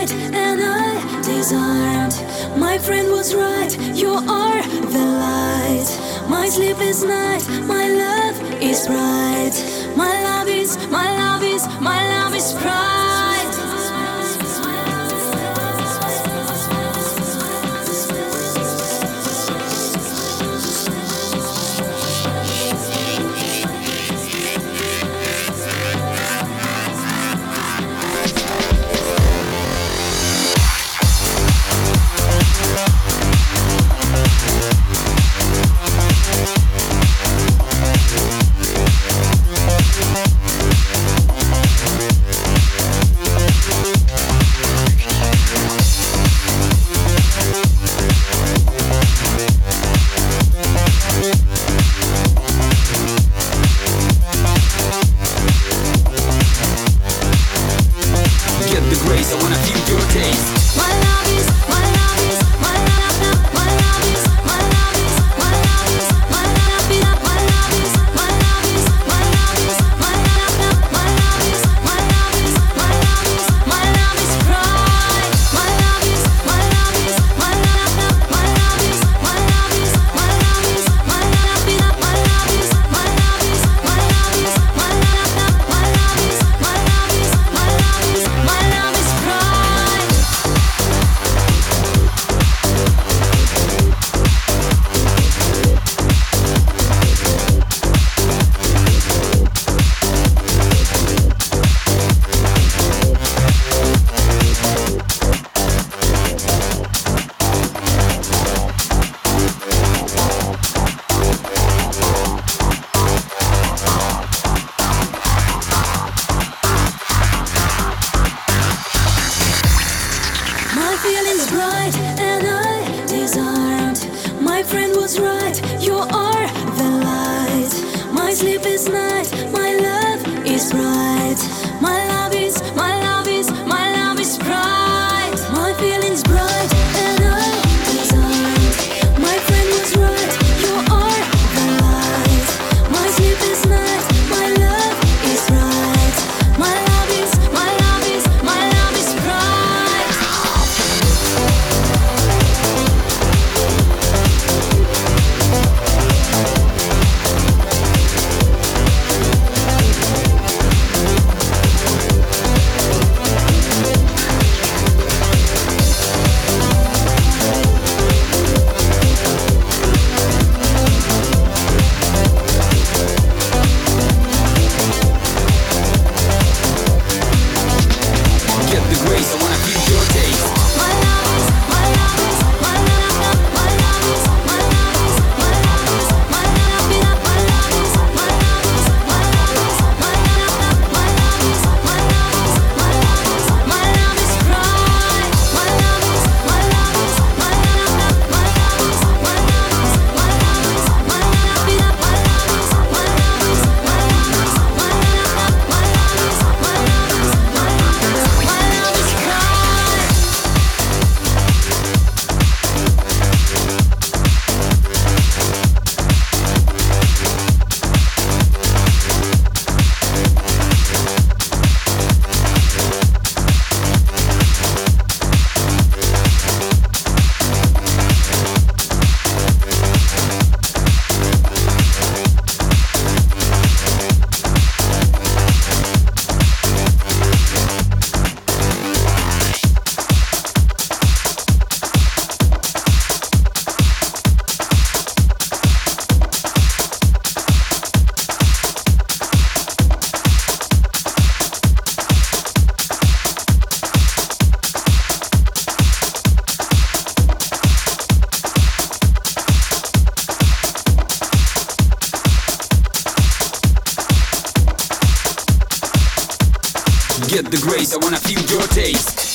night and I disarmed. My friend was right, you are the light. My sleep is night, my love is bright. My love is my praise, I wanna feel your taste. get the grace. I wanna feel your taste.